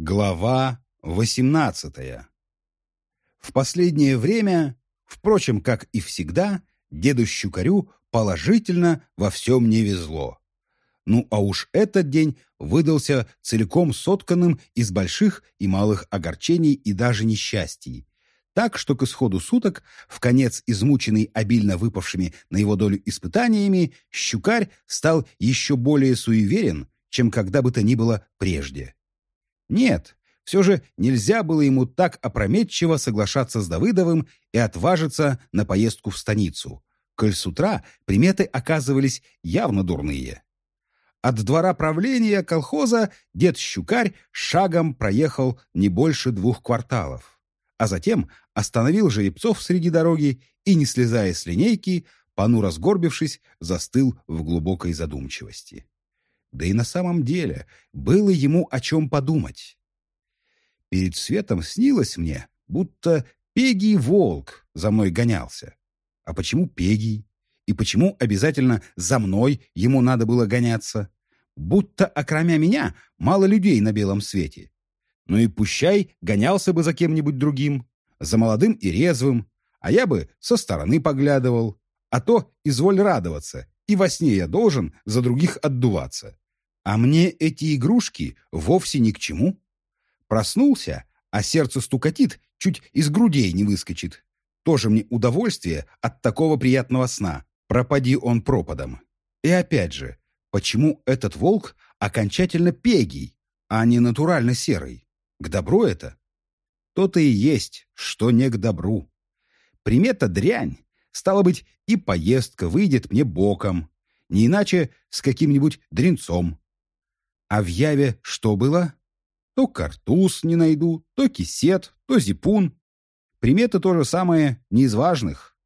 Глава 18 В последнее время, впрочем, как и всегда, деду Щукарю положительно во всем не везло. Ну а уж этот день выдался целиком сотканным из больших и малых огорчений и даже несчастий. Так что к исходу суток, в конец измученный обильно выпавшими на его долю испытаниями, Щукарь стал еще более суеверен, чем когда бы то ни было прежде. Нет, все же нельзя было ему так опрометчиво соглашаться с Давыдовым и отважиться на поездку в станицу, коль с утра приметы оказывались явно дурные. От двора правления колхоза дед Щукарь шагом проехал не больше двух кварталов, а затем остановил жеребцов среди дороги и, не слезая с линейки, понуро сгорбившись, застыл в глубокой задумчивости. Да и на самом деле было ему о чем подумать. Перед светом снилось мне, будто Пегий волк за мной гонялся. А почему Пегий? И почему обязательно за мной ему надо было гоняться? Будто, окромя меня, мало людей на белом свете. Ну и пущай гонялся бы за кем-нибудь другим, за молодым и резвым, а я бы со стороны поглядывал. А то изволь радоваться, и во сне я должен за других отдуваться. А мне эти игрушки вовсе ни к чему. Проснулся, а сердце стукатит, чуть из грудей не выскочит. Тоже мне удовольствие от такого приятного сна. Пропади он пропадом. И опять же, почему этот волк окончательно пегий, а не натурально серый? К добру это? То-то и есть, что не к добру. Примета дрянь. Стало быть, и поездка выйдет мне боком. Не иначе с каким-нибудь дренцом. А в Яве что было? То картуз не найду, то кисет, то зипун. Приметы то же самое, не из важных.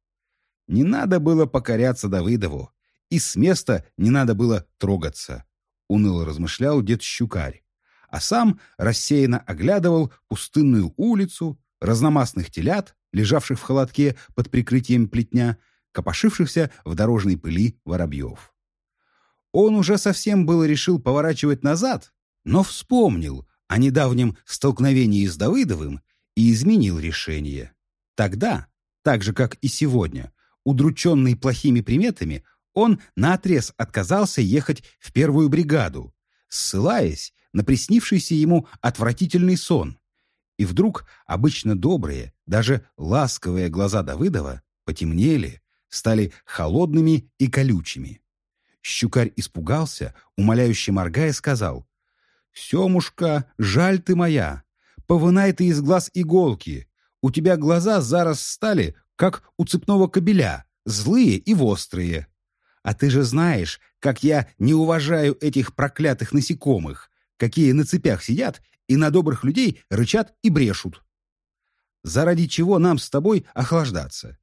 Не надо было покоряться Давыдову, и с места не надо было трогаться, уныло размышлял дед Щукарь, а сам рассеянно оглядывал пустынную улицу, разномастных телят, лежавших в холодке под прикрытием плетня, копошившихся в дорожной пыли воробьев. Он уже совсем было решил поворачивать назад, но вспомнил о недавнем столкновении с Давыдовым и изменил решение. Тогда, так же как и сегодня, удрученный плохими приметами, он наотрез отказался ехать в первую бригаду, ссылаясь на приснившийся ему отвратительный сон. И вдруг обычно добрые, даже ласковые глаза Давыдова потемнели, стали холодными и колючими. Щукарь испугался, умоляюще моргая, сказал. «Семушка, жаль ты моя! Повынай ты из глаз иголки! У тебя глаза зараз стали, как у цепного кобеля, злые и вострые. А ты же знаешь, как я не уважаю этих проклятых насекомых, какие на цепях сидят и на добрых людей рычат и брешут. Заради чего нам с тобой охлаждаться?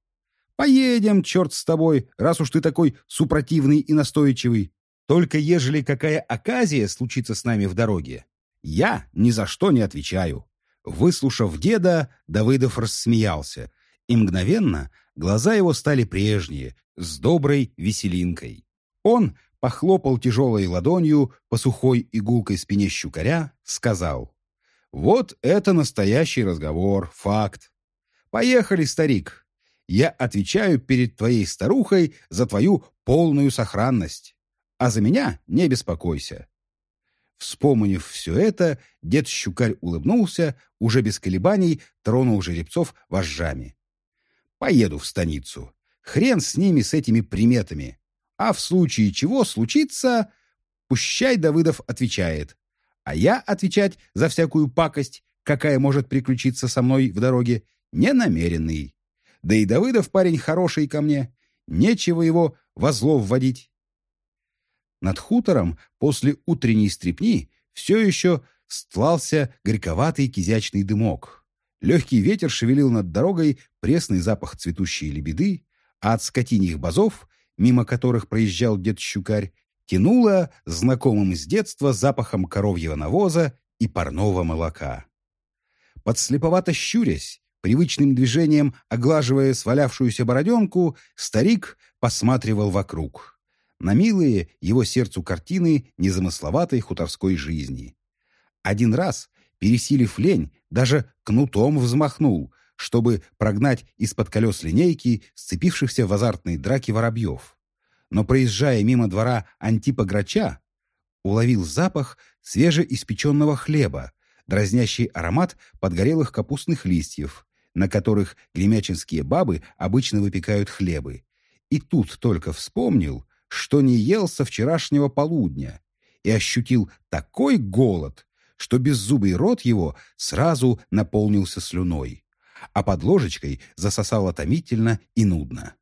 Поедем, черт с тобой, раз уж ты такой супротивный и настойчивый. Только ежели какая оказия случится с нами в дороге, я ни за что не отвечаю». Выслушав деда, Давыдов рассмеялся, и мгновенно глаза его стали прежние, с доброй веселинкой. Он похлопал тяжелой ладонью по сухой игулкой спине щукаря, сказал, «Вот это настоящий разговор, факт. Поехали, старик, я отвечаю перед твоей старухой за твою полную сохранность. А за меня не беспокойся». Вспомнив все это, дед Щукарь улыбнулся, уже без колебаний тронул жеребцов вожжами. «Поеду в станицу. Хрен с ними, с этими приметами. А в случае чего случится, пущай Давыдов отвечает. А я отвечать за всякую пакость, какая может приключиться со мной в дороге, не намеренный. Да и Давыдов парень хороший ко мне. Нечего его во зло вводить. Над хутором после утренней стрепни все еще стлался горьковатый кизячный дымок. Легкий ветер шевелил над дорогой пресный запах цветущей лебеды, а от скотиньих базов, мимо которых проезжал дед Щукарь, тянуло знакомым с детства запахом коровьего навоза и парного молока. Подслеповато щурясь, Привычным движением, оглаживая свалявшуюся бороденку, старик посматривал вокруг. На милые его сердцу картины незамысловатой хуторской жизни. Один раз, пересилив лень, даже кнутом взмахнул, чтобы прогнать из-под колес линейки сцепившихся в азартной драке воробьев. Но проезжая мимо двора Антипа Грача, уловил запах свежеиспеченного хлеба, дразнящий аромат подгорелых капустных листьев, на которых гремячинские бабы обычно выпекают хлебы. И тут только вспомнил, что не ел со вчерашнего полудня, и ощутил такой голод, что беззубый рот его сразу наполнился слюной а под ложечкой засосало томительно и нудно.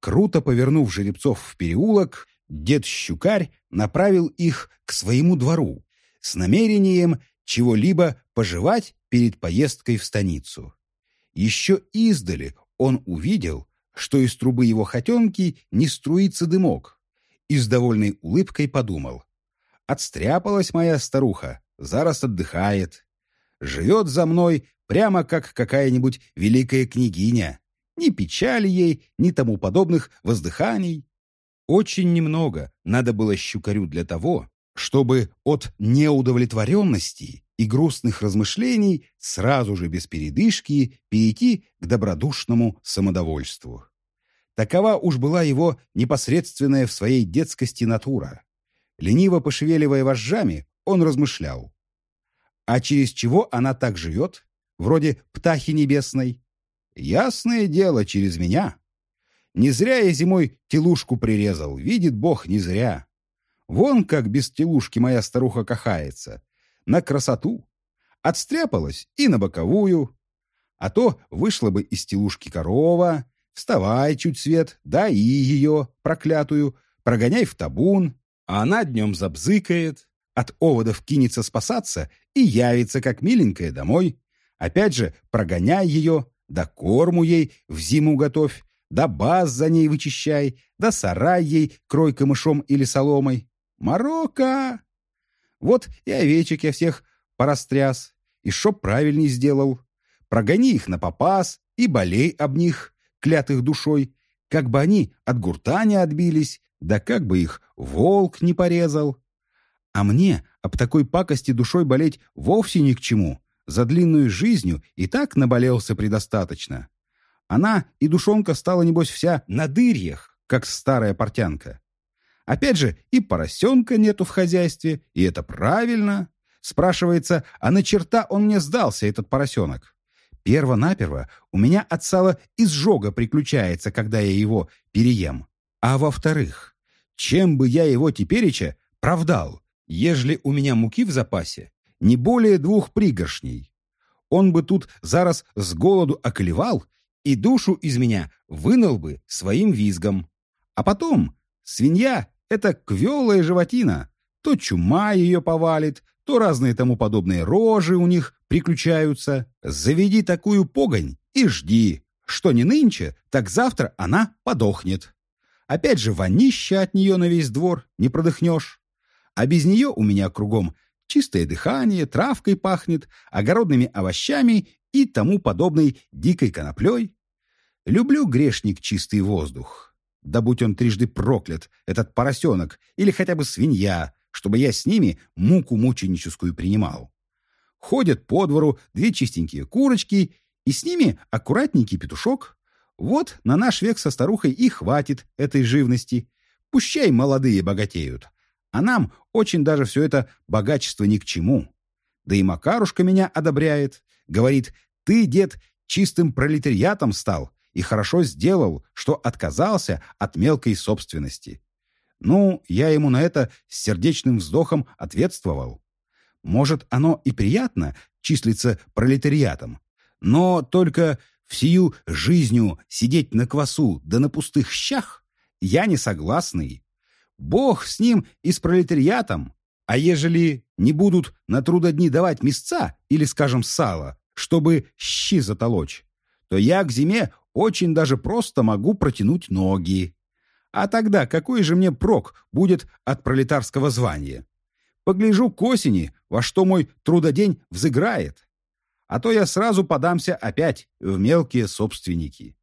Круто повернув жеребцов в переулок, дед Щукарь направил их к своему двору с намерением чего-либо пожевать перед поездкой в станицу. Еще издали он увидел, что из трубы его хотенки не струится дымок, и с довольной улыбкой подумал. «Отстряпалась моя старуха, зараз отдыхает. Живет за мной прямо как какая-нибудь великая княгиня. Ни печали ей, ни тому подобных воздыханий. Очень немного надо было щукарю для того, чтобы от неудовлетворенности и грустных размышлений сразу же без передышки перейти к добродушному самодовольству. Такова уж была его непосредственная в своей детскости натура. Лениво пошевеливая вожжами, он размышлял. А через чего она так живет? вроде птахи небесной. Ясное дело, через меня. Не зря я зимой телушку прирезал, видит Бог, не зря. Вон как без телушки моя старуха кахается. На красоту. Отстряпалась и на боковую. А то вышла бы из телушки корова. Вставай чуть свет, да и ее, проклятую, прогоняй в табун. А она днем забзыкает, от оводов кинется спасаться и явится, как миленькая, домой. Опять же, прогоняй ее, да корму ей в зиму готовь, да баз за ней вычищай, да сарай ей крой камышом или соломой. Марокко! Вот и овечек я всех порастряс, и шо правильней сделал. Прогони их на попас и болей об них, клятых душой, как бы они от гурта не отбились, да как бы их волк не порезал. А мне об такой пакости душой болеть вовсе ни к чему за длинную жизнью и так наболелся предостаточно. Она и душонка стала, небось, вся на дырьях, как старая портянка. Опять же, и поросенка нету в хозяйстве, и это правильно. Спрашивается, а на черта он мне сдался, этот поросенок? Перво-наперво у меня от сала изжога приключается, когда я его переем. А во-вторых, чем бы я его тепереча правдал, ежели у меня муки в запасе, не более двух пригоршней. Он бы тут зараз с голоду околевал и душу из меня вынул бы своим визгом. А потом свинья — это квелая животина. То чума ее повалит, то разные тому подобные рожи у них приключаются. Заведи такую погонь и жди, что не нынче, так завтра она подохнет. Опять же, вонища от нее на весь двор не продыхнешь. А без нее у меня кругом чистое дыхание, травкой пахнет, огородными овощами и тому подобной дикой коноплей. Люблю, грешник, чистый воздух. Да будь он трижды проклят, этот поросенок, или хотя бы свинья, чтобы я с ними муку мученическую принимал. Ходят по двору две чистенькие курочки, и с ними аккуратненький петушок. Вот на наш век со старухой и хватит этой живности. Пущай молодые богатеют, а нам очень даже все это богачество ни к чему. Да и Макарушка меня одобряет. Говорит, ты, дед, чистым пролетариатом стал и хорошо сделал, что отказался от мелкой собственности. Ну, я ему на это с сердечным вздохом ответствовал. Может, оно и приятно числиться пролетариатом, но только всю жизнью сидеть на квасу да на пустых щах я не согласный. Бог с ним и с пролетариатом. А ежели не будут на трудодни давать мясца или, скажем, сало, чтобы щи затолочь, то я к зиме очень даже просто могу протянуть ноги. А тогда какой же мне прок будет от пролетарского звания? Погляжу к осени, во что мой трудодень взыграет. А то я сразу подамся опять в мелкие собственники.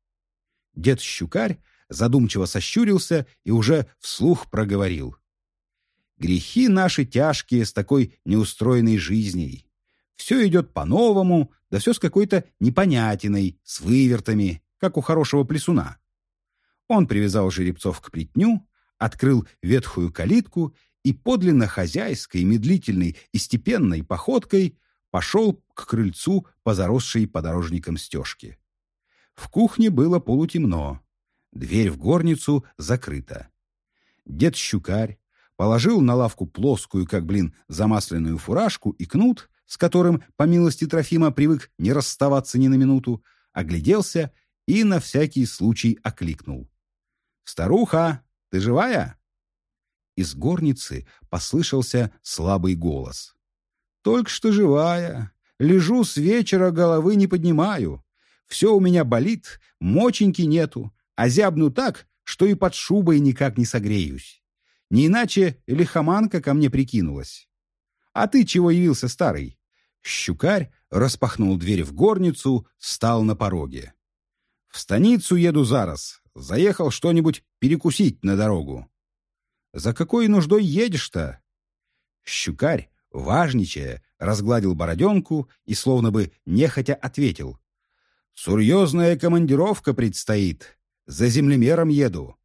Дед Щукарь задумчиво сощурился и уже вслух проговорил. «Грехи наши тяжкие с такой неустроенной жизней. Все идет по-новому, да все с какой-то непонятиной, с вывертами, как у хорошего плесуна. Он привязал жеребцов к плетню, открыл ветхую калитку и подлинно хозяйской, медлительной и степенной походкой пошел к крыльцу по заросшей подорожникам стежке. В кухне было полутемно. Дверь в горницу закрыта. Дед Щукарь положил на лавку плоскую, как блин, замасленную фуражку и кнут, с которым, по милости Трофима, привык не расставаться ни на минуту, огляделся и на всякий случай окликнул. «Старуха, ты живая?» Из горницы послышался слабый голос. «Только что живая. Лежу с вечера, головы не поднимаю. Все у меня болит, моченьки нету, а зябну так, что и под шубой никак не согреюсь. Не иначе лихоманка ко мне прикинулась. А ты чего явился, старый?» Щукарь распахнул дверь в горницу, стал на пороге. «В станицу еду зараз. Заехал что-нибудь перекусить на дорогу». «За какой нуждой едешь-то?» Щукарь, важничая, разгладил бороденку и словно бы нехотя ответил. «Серьезная командировка предстоит. За землемером еду.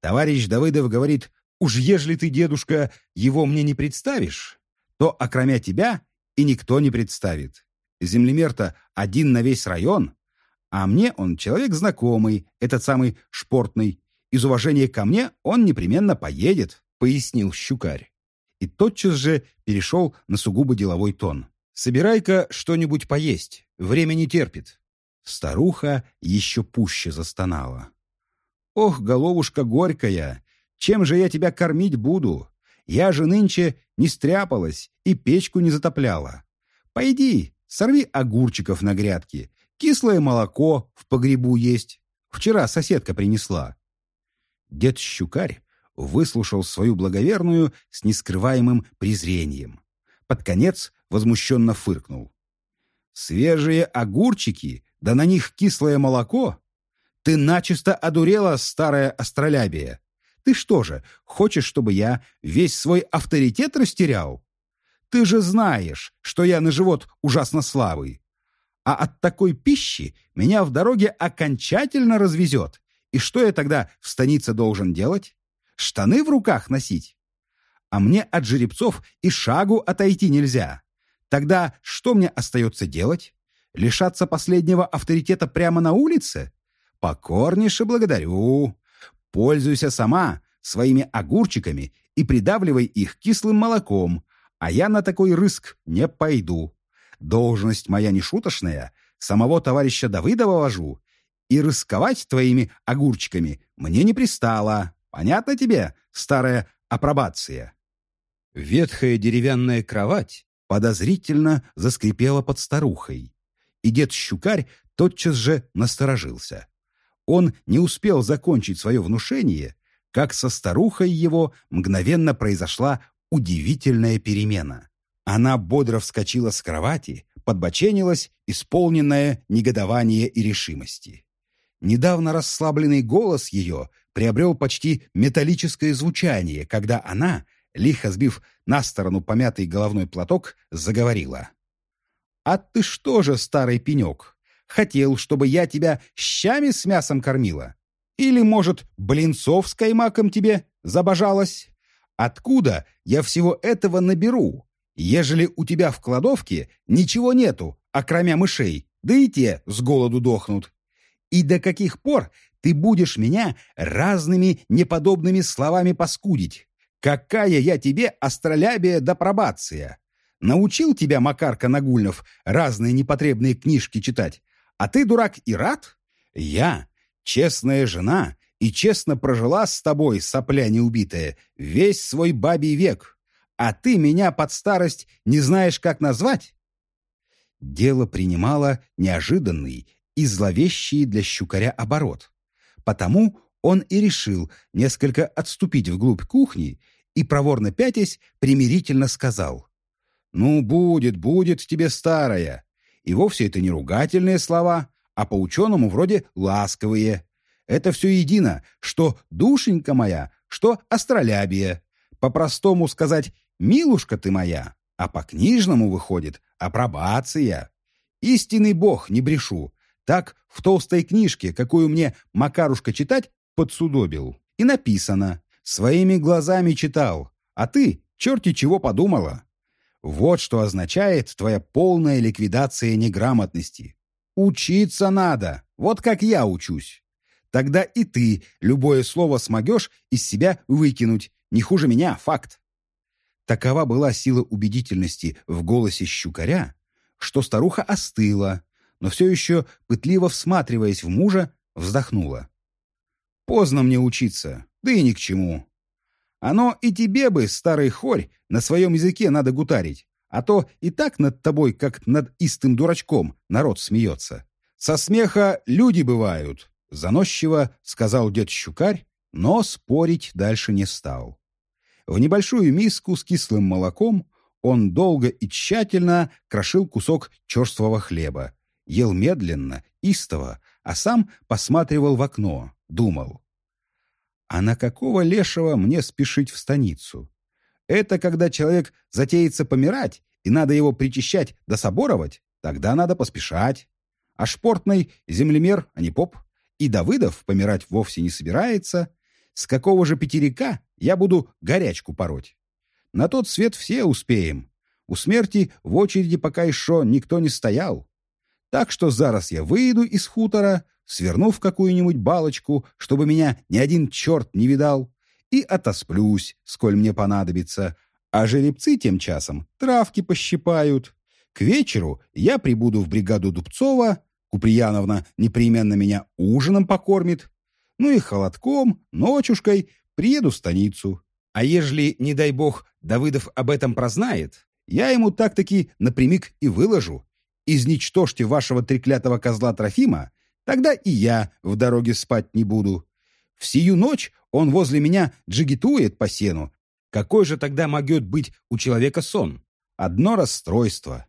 Товарищ Давыдов говорит, уж ежели ты, дедушка, его мне не представишь, то, окромя тебя, и никто не представит. Землемер-то один на весь район, а мне он человек знакомый, этот самый шпортный. Из уважения ко мне он непременно поедет, пояснил Щукарь. И тотчас же перешел на сугубо деловой тон. «Собирай-ка что-нибудь поесть, время не терпит». Старуха еще пуще застонала. «Ох, головушка горькая, чем же я тебя кормить буду? Я же нынче не стряпалась и печку не затопляла. Пойди, сорви огурчиков на грядке. Кислое молоко в погребу есть. Вчера соседка принесла. Дед Щукарь выслушал свою благоверную с нескрываемым презрением. Под конец возмущенно фыркнул. «Свежие огурчики, да на них кислое молоко? Ты начисто одурела, старая астролябия. Ты что же, хочешь, чтобы я весь свой авторитет растерял? Ты же знаешь, что я на живот ужасно слабый. А от такой пищи меня в дороге окончательно развезет. И что я тогда в станице должен делать? Штаны в руках носить? А мне от жеребцов и шагу отойти нельзя. Тогда что мне остается делать? Лишаться последнего авторитета прямо на улице? Покорнейше благодарю. Пользуйся сама своими огурчиками и придавливай их кислым молоком, а я на такой рыск не пойду. Должность моя не шуточная, самого товарища Давыдова вожу, и рисковать твоими огурчиками мне не пристало. Понятно тебе, старая апробация?» Ветхая деревянная кровать подозрительно заскрипела под старухой, и дед Щукарь тотчас же насторожился. Он не успел закончить свое внушение, как со старухой его мгновенно произошла удивительная перемена. Она бодро вскочила с кровати, подбоченилась, исполненная негодования и решимости. Недавно расслабленный голос ее приобрел почти металлическое звучание, когда она, лихо сбив на сторону помятый головной платок, заговорила. «А ты что же, старый пенек, Хотел, чтобы я тебя щами с мясом кормила? Или, может, блинцов с каймаком тебе забожалось? Откуда я всего этого наберу, ежели у тебя в кладовке ничего нету, окромя мышей, да и те с голоду дохнут? И до каких пор ты будешь меня разными неподобными словами паскудить? Какая я тебе астролябия да пробация? Научил тебя Макарка Нагульнов разные непотребные книжки читать, а ты, дурак, и рад? Я, честная жена, и честно прожила с тобой, сопля неубитая, весь свой бабий век. А ты меня под старость не знаешь, как назвать?» Дело принимало неожиданный и зловещий для щукаря оборот. Потому он и решил несколько отступить вглубь кухни и, проворно пятясь, примирительно сказал. «Ну, будет, будет тебе старая. И вовсе это не ругательные слова, а по-ученому вроде ласковые. Это все едино, что душенька моя, что астролябия. По-простому сказать «милушка ты моя», а по-книжному выходит апробация. Истинный бог, не брешу. Так в толстой книжке, какую мне Макарушка читать, подсудобил. И написано. Своими глазами читал. А ты, черти чего подумала. Вот что означает твоя полная ликвидация неграмотности. Учиться надо, вот как я учусь. Тогда и ты любое слово смогешь из себя выкинуть. Не хуже меня, факт. Такова была сила убедительности в голосе щукаря, что старуха остыла, но все еще, пытливо всматриваясь в мужа, вздохнула. «Поздно мне учиться, да и ни к чему. Оно и тебе бы, старый хорь, на своем языке надо гутарить, а то и так над тобой, как над истым дурачком, народ смеется. Со смеха люди бывают», — заносчиво сказал дед Щукарь, но спорить дальше не стал. В небольшую миску с кислым молоком он долго и тщательно крошил кусок черствого хлеба, ел медленно, истово, а сам посматривал в окно, думал. А на какого лешего мне спешить в станицу? Это когда человек затеется помирать, и надо его причащать да соборовать, тогда надо поспешать. А шпортный землемер, а не поп, и Давыдов помирать вовсе не собирается. С какого же пятерика я буду горячку пороть? На тот свет все успеем. У смерти в очереди пока еще никто не стоял. Так что зараз я выйду из хутора, сверну в какую-нибудь балочку, чтобы меня ни один черт не видал, и отосплюсь, сколь мне понадобится. А жеребцы тем часом травки пощипают. К вечеру я прибуду в бригаду Дубцова, Куприяновна непременно меня ужином покормит, ну и холодком, ночушкой приеду в станицу. А ежели, не дай бог, Давыдов об этом прознает, я ему так-таки напрямик и выложу. Изничтожьте вашего треклятого козла Трофима, тогда и я в дороге спать не буду. В сию ночь он возле меня джигитует по сену. Какой же тогда могет быть у человека сон? Одно расстройство.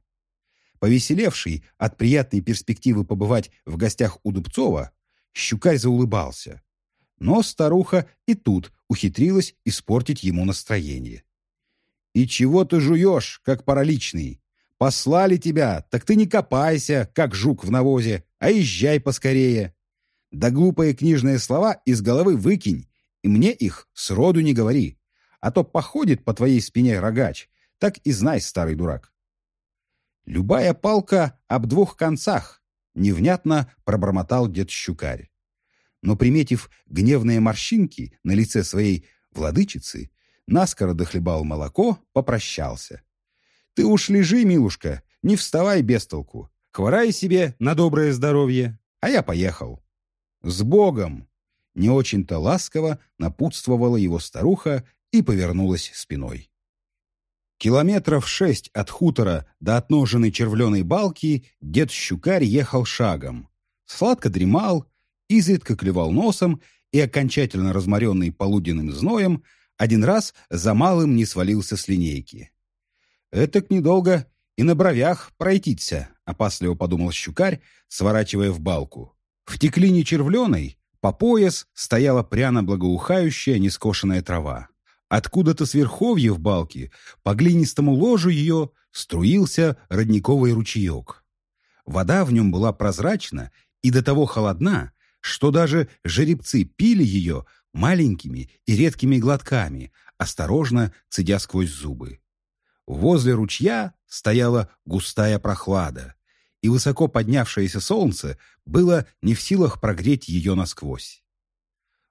Повеселевший от приятной перспективы побывать в гостях у Дубцова, Щукарь заулыбался. Но старуха и тут ухитрилась испортить ему настроение. «И чего ты жуешь, как параличный? Послали тебя, так ты не копайся, как жук в навозе, а езжай поскорее. Да глупые книжные слова из головы выкинь, и мне их сроду не говори, а то походит по твоей спине рогач, так и знай, старый дурак». «Любая палка об двух концах», — невнятно пробормотал дед Щукарь. Но, приметив гневные морщинки на лице своей владычицы, наскоро дохлебал молоко, попрощался. «Ты уж лежи, милушка, не вставай без толку. Хворай себе на доброе здоровье, а я поехал». «С Богом!» Не очень-то ласково напутствовала его старуха и повернулась спиной. Километров шесть от хутора до отноженной червленой балки дед Щукарь ехал шагом. Сладко дремал, изредка клевал носом и, окончательно разморенный полуденным зноем, один раз за малым не свалился с линейки. «Этак недолго и на бровях пройтиться», — опасливо подумал щукарь, сворачивая в балку. В теклине червленой по пояс стояла пряно благоухающая нескошенная трава. Откуда-то с верховья в балке по глинистому ложу ее струился родниковый ручеек. Вода в нем была прозрачна и до того холодна, что даже жеребцы пили ее маленькими и редкими глотками, осторожно цедя сквозь зубы. Возле ручья стояла густая прохлада, и высоко поднявшееся солнце было не в силах прогреть ее насквозь.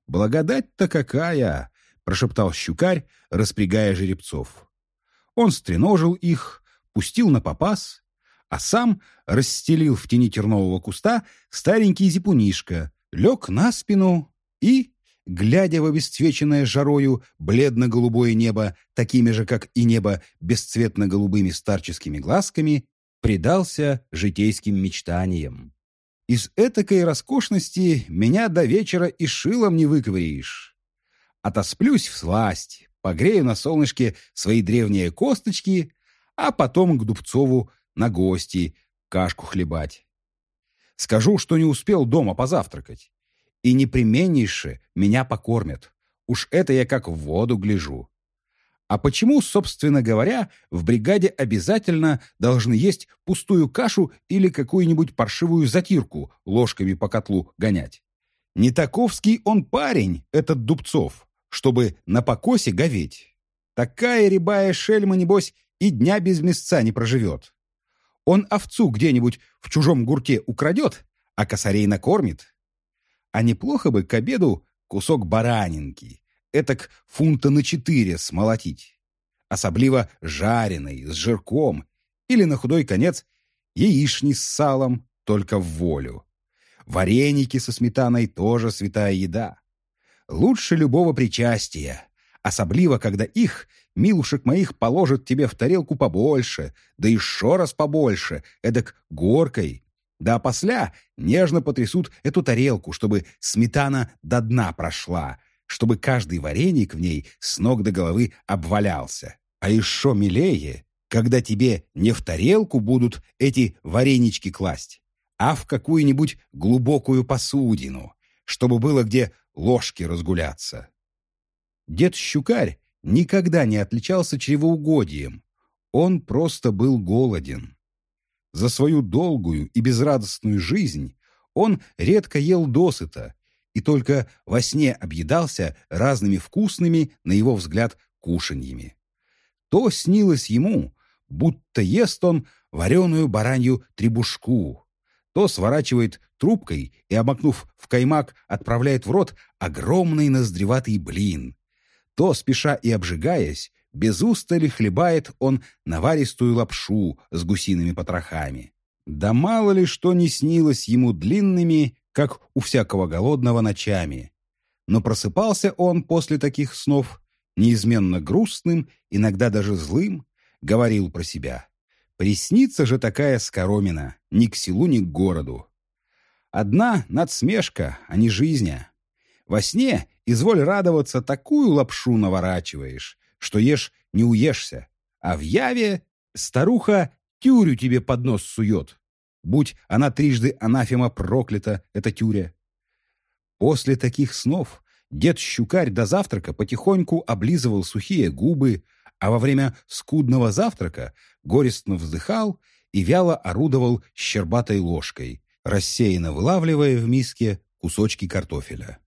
«Благодать-то какая!» — прошептал щукарь, распрягая жеребцов. Он стреножил их, пустил на попас, а сам расстелил в тени тернового куста старенький зипунишка, лег на спину и глядя в обесцвеченное жарою бледно-голубое небо, такими же, как и небо, бесцветно-голубыми старческими глазками, предался житейским мечтаниям. Из этакой роскошности меня до вечера и шилом не выковыришь. Отосплюсь в сласть, погрею на солнышке свои древние косточки, а потом к Дубцову на гости кашку хлебать. Скажу, что не успел дома позавтракать и непременнейше меня покормят. Уж это я как в воду гляжу. А почему, собственно говоря, в бригаде обязательно должны есть пустую кашу или какую-нибудь паршивую затирку ложками по котлу гонять? Не таковский он парень, этот Дубцов, чтобы на покосе говеть. Такая рябая шельма, небось, и дня без мясца не проживет. Он овцу где-нибудь в чужом гурте украдет, а косарей накормит. А неплохо бы к обеду кусок баранинки, этак фунта на четыре смолотить. Особливо жареный, с жирком, или на худой конец яични с салом, только в волю. Вареники со сметаной тоже святая еда. Лучше любого причастия, особливо, когда их, милушек моих, положат тебе в тарелку побольше, да еще раз побольше, эдак горкой. Да опосля нежно потрясут эту тарелку, чтобы сметана до дна прошла, чтобы каждый вареник в ней с ног до головы обвалялся. А еще милее, когда тебе не в тарелку будут эти варенички класть, а в какую-нибудь глубокую посудину, чтобы было где ложки разгуляться. Дед Щукарь никогда не отличался чревоугодием. Он просто был голоден. За свою долгую и безрадостную жизнь он редко ел досыта и только во сне объедался разными вкусными, на его взгляд, кушаньями. То снилось ему, будто ест он вареную баранью требушку, то сворачивает трубкой и, обмакнув в каймак, отправляет в рот огромный ноздреватый блин, то, спеша и обжигаясь, без устали хлебает он наваристую лапшу с гусиными потрохами. Да мало ли что не снилось ему длинными, как у всякого голодного ночами. Но просыпался он после таких снов неизменно грустным, иногда даже злым, говорил про себя. Приснится же такая скоромина ни к селу, ни к городу. Одна надсмешка, а не жизнь. Во сне, изволь радоваться, такую лапшу наворачиваешь, что ешь не уешься, а в яве старуха тюрю тебе под нос сует. Будь она трижды анафема проклята, эта тюря. После таких снов дед Щукарь до завтрака потихоньку облизывал сухие губы, а во время скудного завтрака горестно вздыхал и вяло орудовал щербатой ложкой, рассеянно вылавливая в миске кусочки картофеля.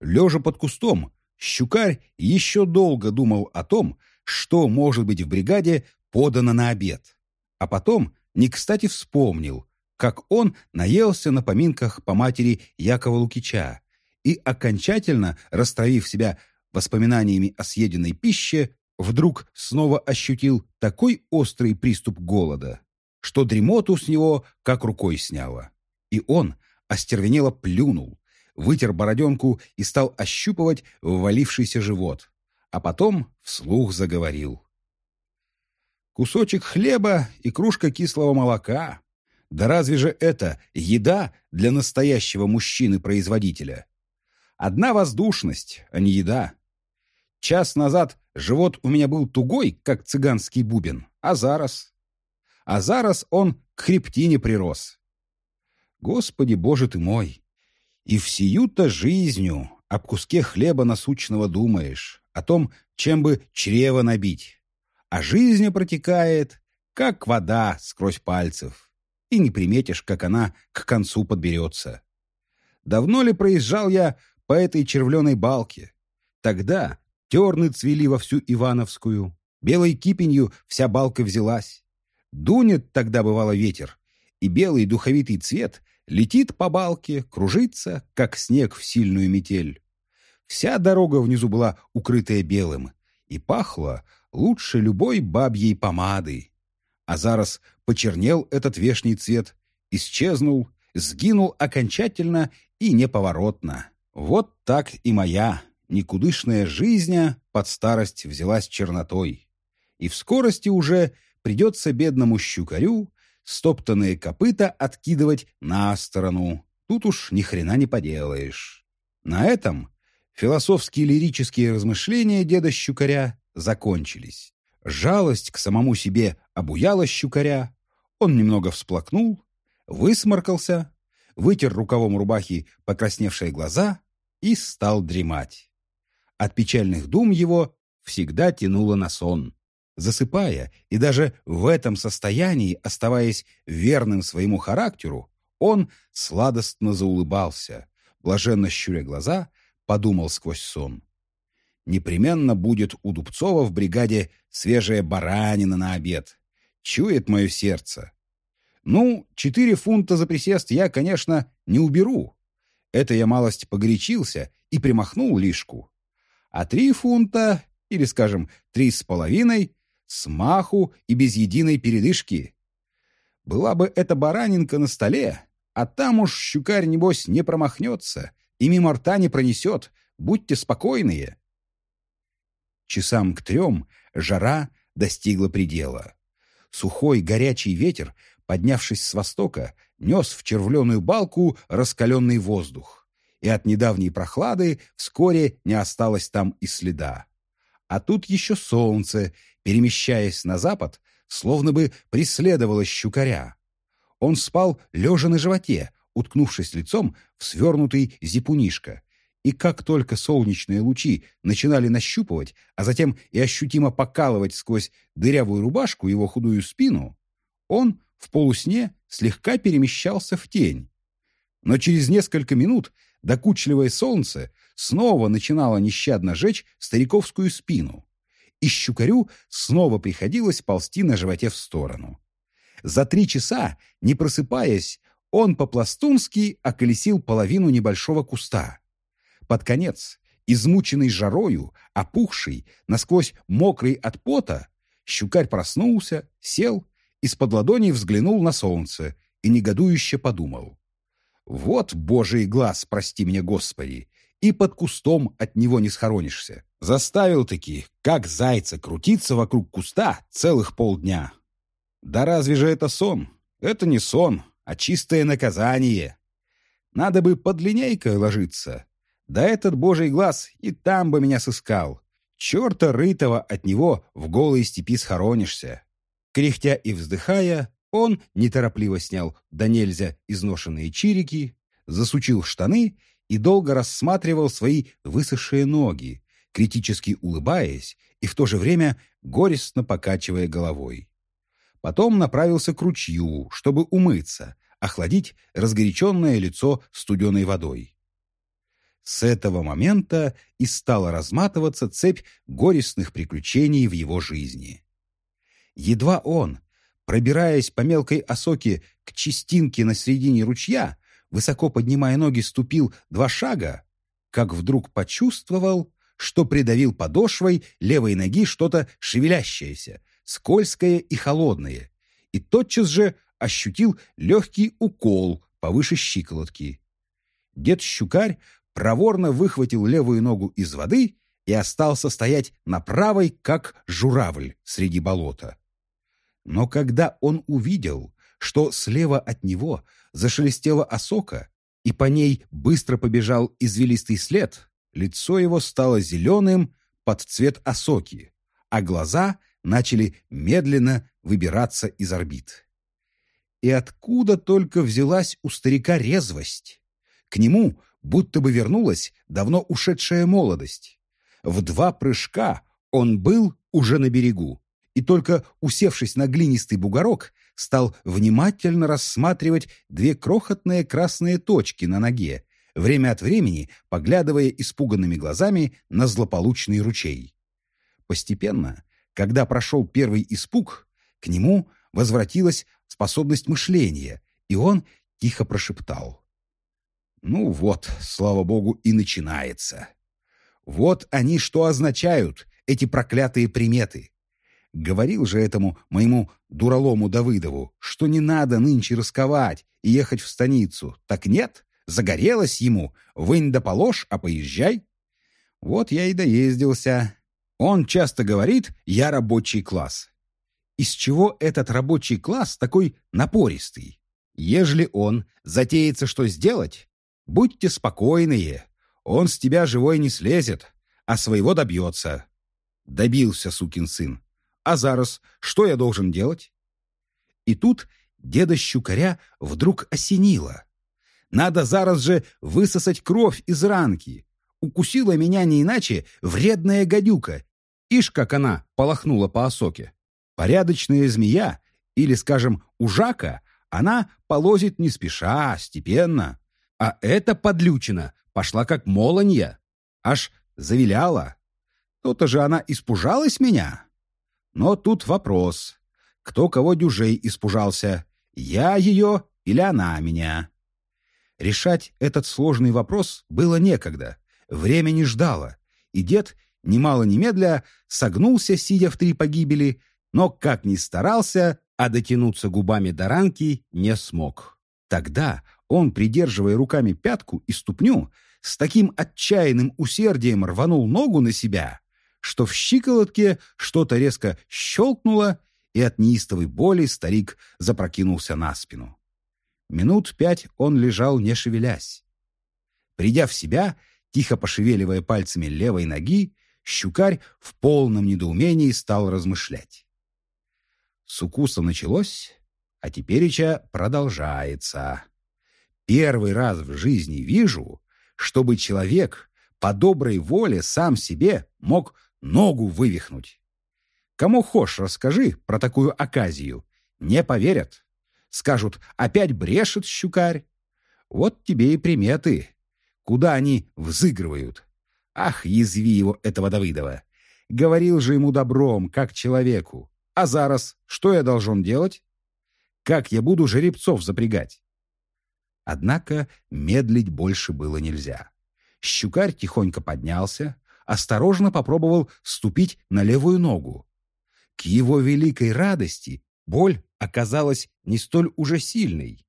Лежа под кустом, Щукарь еще долго думал о том, что может быть в бригаде подано на обед. А потом не кстати вспомнил, как он наелся на поминках по матери Якова Лукича и, окончательно растравив себя воспоминаниями о съеденной пище, вдруг снова ощутил такой острый приступ голода, что дремоту с него как рукой сняло. И он остервенело плюнул, вытер бороденку и стал ощупывать ввалившийся живот, а потом вслух заговорил. Кусочек хлеба и кружка кислого молока. Да разве же это еда для настоящего мужчины-производителя? Одна воздушность, а не еда. Час назад живот у меня был тугой, как цыганский бубен, а зараз? А зараз он к хребтине прирос. Господи, Боже ты мой! И всю-то жизнью об куске хлеба насущного думаешь, о том, чем бы чрево набить. А жизнь протекает, как вода сквозь пальцев, и не приметишь, как она к концу подберется. Давно ли проезжал я по этой червленой балке? Тогда терны цвели во всю Ивановскую, белой кипенью вся балка взялась. Дунет тогда бывало ветер, и белый духовитый цвет летит по балке, кружится, как снег в сильную метель. Вся дорога внизу была укрытая белым и пахла лучше любой бабьей помады. А зараз почернел этот вешний цвет, исчезнул, сгинул окончательно и неповоротно. Вот так и моя никудышная жизнь под старость взялась чернотой. И в скорости уже придется бедному щукарю стоптанные копыта откидывать на сторону. Тут уж ни хрена не поделаешь. На этом философские лирические размышления деда Щукаря закончились. Жалость к самому себе обуяла Щукаря. Он немного всплакнул, высморкался, вытер рукавом рубахи покрасневшие глаза и стал дремать. От печальных дум его всегда тянуло на сон. Засыпая и даже в этом состоянии, оставаясь верным своему характеру, он сладостно заулыбался, блаженно щуря глаза, подумал сквозь сон. Непременно будет у Дубцова в бригаде свежая баранина на обед. Чует мое сердце. Ну, четыре фунта за присест я, конечно, не уберу. Это я малость погорячился и примахнул лишку. А три фунта, или, скажем, три с половиной, смаху и без единой передышки. Была бы эта баранинка на столе, а там уж щукарь, небось, не промахнется и мимо рта не пронесет. Будьте спокойные. Часам к трем жара достигла предела. Сухой горячий ветер, поднявшись с востока, нес в червленую балку раскаленный воздух, и от недавней прохлады вскоре не осталось там и следа. А тут еще солнце, перемещаясь на запад, словно бы преследовало щукаря. Он спал лежа на животе, уткнувшись лицом в свернутый зипунишко, и как только солнечные лучи начинали нащупывать, а затем и ощутимо покалывать сквозь дырявую рубашку его худую спину, он в полусне слегка перемещался в тень. Но через несколько минут докучливое солнце снова начинало нещадно жечь стариковскую спину и щукарю снова приходилось ползти на животе в сторону. За три часа, не просыпаясь, он по-пластунски околесил половину небольшого куста. Под конец, измученный жарою, опухший, насквозь мокрый от пота, щукарь проснулся, сел, из-под ладони взглянул на солнце и негодующе подумал. «Вот божий глаз, прости меня, Господи, и под кустом от него не схоронишься. Заставил-таки, как зайца, крутиться вокруг куста целых полдня. Да разве же это сон? Это не сон, а чистое наказание. Надо бы под линейкой ложиться. Да этот божий глаз и там бы меня сыскал. Черта рытого от него в голой степи схоронишься. Кряхтя и вздыхая, он неторопливо снял до нельзя изношенные чирики, засучил штаны и долго рассматривал свои высохшие ноги, критически улыбаясь и в то же время горестно покачивая головой. Потом направился к ручью, чтобы умыться, охладить разгоряченное лицо студеной водой. С этого момента и стала разматываться цепь горестных приключений в его жизни. Едва он, пробираясь по мелкой осоке к частинке на середине ручья, высоко поднимая ноги, ступил два шага, как вдруг почувствовал, что придавил подошвой левой ноги что-то шевелящееся, скользкое и холодное, и тотчас же ощутил легкий укол повыше щиколотки. Дед Щукарь проворно выхватил левую ногу из воды и остался стоять на правой, как журавль среди болота. Но когда он увидел, что слева от него зашелестела осока, и по ней быстро побежал извилистый след, Лицо его стало зеленым под цвет осоки, а глаза начали медленно выбираться из орбит. И откуда только взялась у старика резвость? К нему будто бы вернулась давно ушедшая молодость. В два прыжка он был уже на берегу, и только усевшись на глинистый бугорок, стал внимательно рассматривать две крохотные красные точки на ноге, время от времени поглядывая испуганными глазами на злополучный ручей. Постепенно, когда прошел первый испуг, к нему возвратилась способность мышления, и он тихо прошептал. «Ну вот, слава богу, и начинается. Вот они что означают, эти проклятые приметы. Говорил же этому моему дуралому Давыдову, что не надо нынче рисковать и ехать в станицу. Так нет? Загорелось ему, вынь да положь, а поезжай. Вот я и доездился. Он часто говорит «я рабочий класс». Из чего этот рабочий класс такой напористый? Ежели он затеется что сделать, будьте спокойные, он с тебя живой не слезет, а своего добьется. Добился сукин сын. А зараз что я должен делать? И тут деда Щукаря вдруг осенило. Надо зараз же высосать кровь из ранки. Укусила меня не иначе вредная гадюка, Ишь, как она полохнула по осоке. Порядочная змея, или, скажем, ужака, она полозит не спеша, степенно. А эта подлючина пошла как молонья, аж завиляла. То-то же она испужалась меня. Но тут вопрос. Кто кого дюжей испужался? Я ее или она меня? Решать этот сложный вопрос было некогда. Время не ждало. И дед, немало немедля, согнулся, сидя в три погибели, но, как ни старался, а дотянуться губами до ранки не смог. Тогда он, придерживая руками пятку и ступню, с таким отчаянным усердием рванул ногу на себя, что в щиколотке что-то резко щелкнуло, и от неистовой боли старик запрокинулся на спину. Минут пять он лежал, не шевелясь. Придя в себя, тихо пошевеливая пальцами левой ноги, щукарь в полном недоумении стал размышлять. С укуса началось, а тепереча продолжается. Первый раз в жизни вижу, чтобы человек по доброй воле сам себе мог ногу вывихнуть. Кому хошь расскажи про такую оказию, не поверят. Скажут, опять брешет щукарь. Вот тебе и приметы. Куда они взыгрывают? Ах, язви его, этого Давыдова! Говорил же ему добром, как человеку. А зараз что я должен делать? Как я буду жеребцов запрягать? Однако медлить больше было нельзя. Щукарь тихонько поднялся, осторожно попробовал ступить на левую ногу. К его великой радости боль оказалась не столь уже сильной.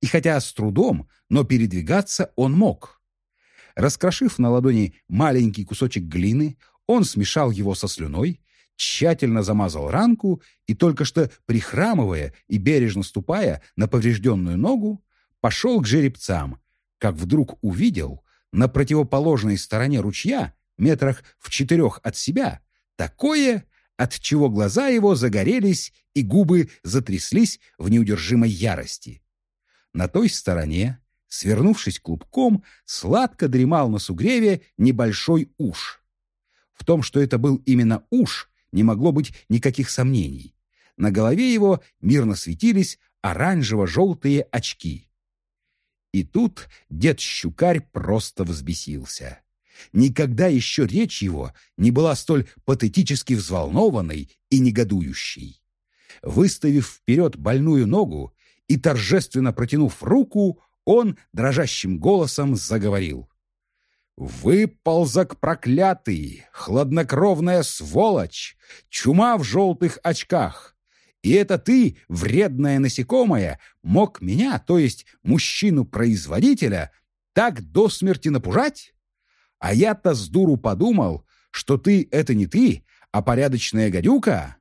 И хотя с трудом, но передвигаться он мог. Раскрошив на ладони маленький кусочек глины, он смешал его со слюной тщательно замазал ранку и, только что прихрамывая и бережно ступая на поврежденную ногу, пошел к жеребцам, как вдруг увидел на противоположной стороне ручья, метрах в четырех от себя, такое, от чего глаза его загорелись и губы затряслись в неудержимой ярости. На той стороне, свернувшись клубком, сладко дремал на сугреве небольшой уж. В том, что это был именно уж, не могло быть никаких сомнений. На голове его мирно светились оранжево-желтые очки. И тут дед Щукарь просто взбесился. Никогда еще речь его не была столь патетически взволнованной и негодующей. Выставив вперед больную ногу и торжественно протянув руку, он дрожащим голосом заговорил. Выползок проклятый, хладнокровная сволочь, чума в желтых очках. И это ты, вредная насекомая, мог меня, то есть мужчину-производителя, так до смерти напужать? А я-то с дуру подумал, что ты — это не ты, а порядочная гадюка.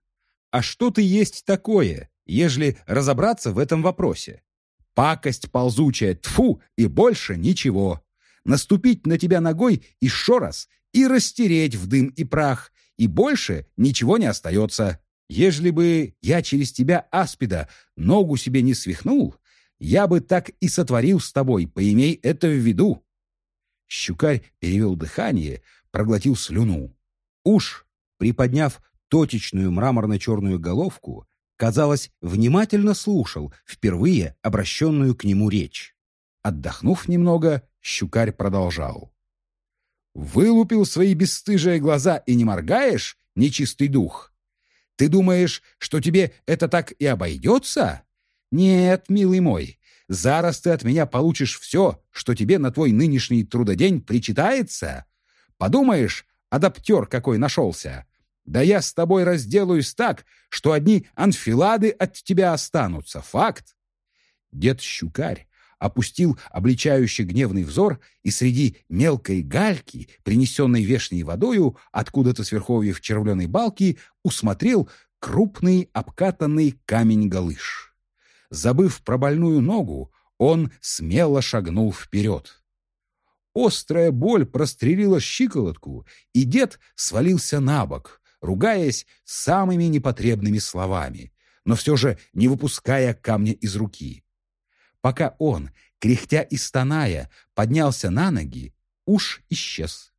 А что ты есть такое, ежели разобраться в этом вопросе? Пакость ползучая, тфу, и больше ничего наступить на тебя ногой еще раз и растереть в дым и прах, и больше ничего не остается. Ежели бы я через тебя, аспида, ногу себе не свихнул, я бы так и сотворил с тобой, поимей это в виду. Щукарь перевел дыхание, проглотил слюну. Уж, приподняв точечную мраморно-черную головку, казалось, внимательно слушал впервые обращенную к нему речь. Отдохнув немного, Щукарь продолжал. «Вылупил свои бесстыжие глаза и не моргаешь, нечистый дух? Ты думаешь, что тебе это так и обойдется? Нет, милый мой, зараз ты от меня получишь все, что тебе на твой нынешний трудодень причитается. Подумаешь, адаптер какой нашелся. Да я с тобой разделаюсь так, что одни анфилады от тебя останутся. Факт. Дед Щукарь опустил обличающий гневный взор и среди мелкой гальки, принесенной вешней водою откуда-то с верховьев червленой балки, усмотрел крупный обкатанный камень-галыш. Забыв про больную ногу, он смело шагнул вперед. Острая боль прострелила щиколотку, и дед свалился на бок, ругаясь самыми непотребными словами, но все же не выпуская камня из руки. Пока он, кряхтя и стоная, поднялся на ноги, уж исчез.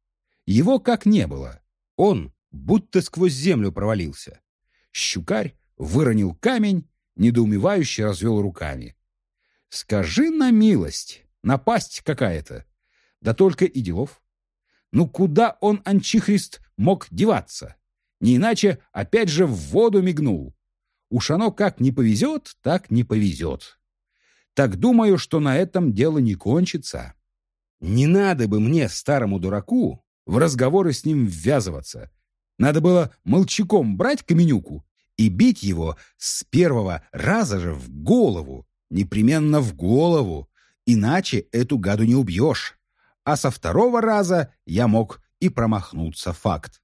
Его как не было. Он, будто сквозь землю провалился. Щукарь выронил камень, недоумевающе развел руками. «Скажи на милость, напасть какая-то. Да только и делов. Ну куда он, Анчихрист, мог деваться? Не иначе опять же в воду мигнул. Уж оно как не повезет, так не повезет. Так думаю, что на этом дело не кончится. Не надо бы мне, старому дураку, в разговоры с ним ввязываться. Надо было молчаком брать Каменюку и бить его с первого раза же в голову, непременно в голову, иначе эту гаду не убьешь. А со второго раза я мог и промахнуться факт.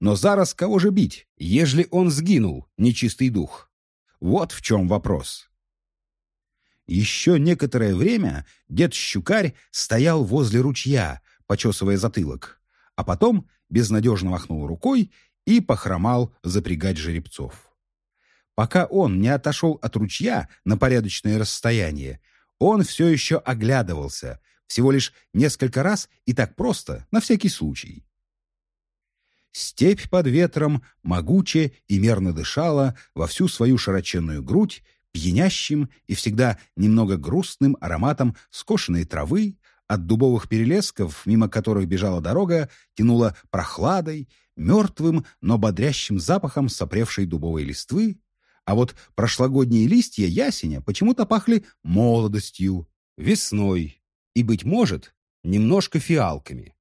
Но зараз кого же бить, ежели он сгинул, нечистый дух? Вот в чем вопрос. Еще некоторое время дед Щукарь стоял возле ручья, почесывая затылок, а потом безнадежно махнул рукой и похромал запрягать жеребцов. Пока он не отошел от ручья на порядочное расстояние, он все еще оглядывался, всего лишь несколько раз и так просто, на всякий случай. Степь под ветром могуче и мерно дышала во всю свою широченную грудь пьянящим и всегда немного грустным ароматом скошенной травы, от дубовых перелесков, мимо которых бежала дорога, тянула прохладой, мертвым, но бодрящим запахом сопревшей дубовой листвы, а вот прошлогодние листья ясеня почему-то пахли молодостью, весной и, быть может, немножко фиалками.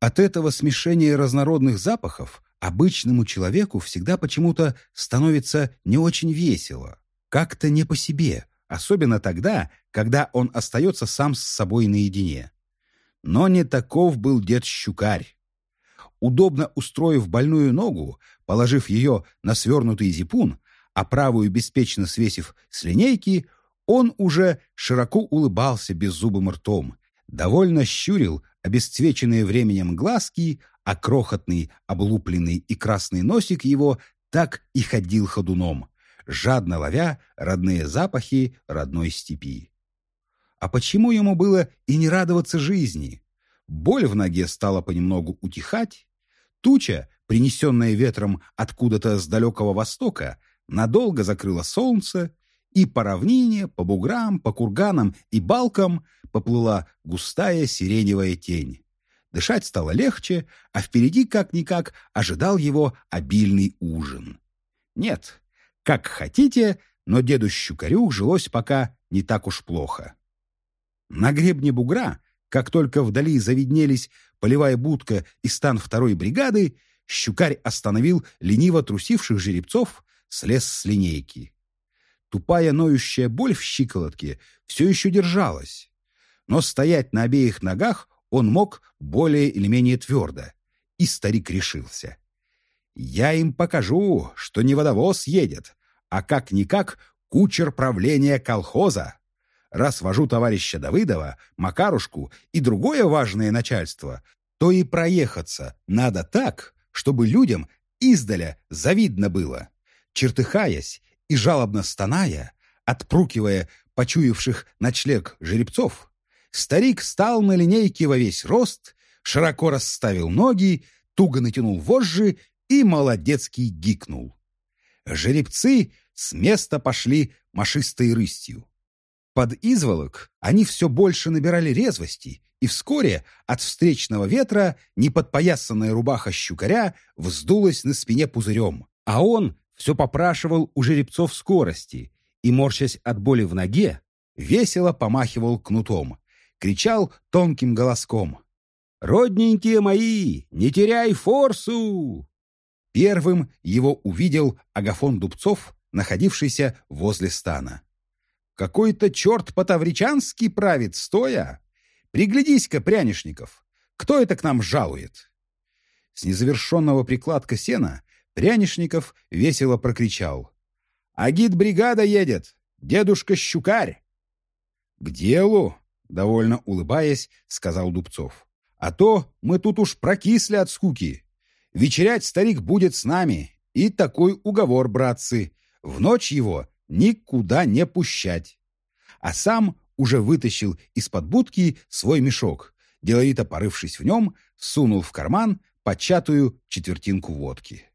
От этого смешения разнородных запахов обычному человеку всегда почему-то становится не очень весело, как-то не по себе, особенно тогда, когда он остается сам с собой наедине. Но не таков был дед Щукарь. Удобно устроив больную ногу, положив ее на свернутый зипун, а правую беспечно свесив с линейки, он уже широко улыбался беззубым ртом, довольно щурил обесцвеченные временем глазки, а крохотный, облупленный и красный носик его так и ходил ходуном, жадно ловя родные запахи родной степи. А почему ему было и не радоваться жизни? Боль в ноге стала понемногу утихать, туча, принесенная ветром откуда-то с далекого востока, надолго закрыла солнце, и по равнине, по буграм, по курганам и балкам поплыла густая сиреневая тень. Дышать стало легче, а впереди, как-никак, ожидал его обильный ужин. Нет, как хотите, но деду Щукарю жилось пока не так уж плохо. На гребне бугра, как только вдали завиднелись полевая будка и стан второй бригады, Щукарь остановил лениво трусивших жеребцов, слез с линейки. Тупая ноющая боль в щиколотке все еще держалась, но стоять на обеих ногах он мог более или менее твердо, и старик решился. «Я им покажу, что не водовоз едет, а как-никак кучер правления колхоза. Раз вожу товарища Давыдова, Макарушку и другое важное начальство, то и проехаться надо так, чтобы людям издаля завидно было. Чертыхаясь и жалобно стоная, отпрукивая почуявших ночлег жеребцов, старик стал на линейке во весь рост, широко расставил ноги, туго натянул вожжи и молодецкий гикнул. Жеребцы с места пошли машистой рыстью. Под изволок они все больше набирали резвости, и вскоре от встречного ветра неподпоясанная рубаха щукаря вздулась на спине пузырем, а он все попрашивал у жеребцов скорости и, морщась от боли в ноге, весело помахивал кнутом, кричал тонким голоском. «Родненькие мои, не теряй форсу!» Первым его увидел Агафон Дубцов, находившийся возле стана. «Какой-то черт по-тавричански правит, стоя! Приглядись-ка, прянишников, кто это к нам жалует?» С незавершенного прикладка сена Прянишников весело прокричал. «Агит-бригада едет! Дедушка Щукарь!» «К делу!» — довольно улыбаясь, сказал Дубцов. «А то мы тут уж прокисли от скуки. Вечерять старик будет с нами. И такой уговор, братцы. В ночь его никуда не пущать». А сам уже вытащил из-под будки свой мешок, деловито порывшись в нем, сунул в карман, початую четвертинку водки.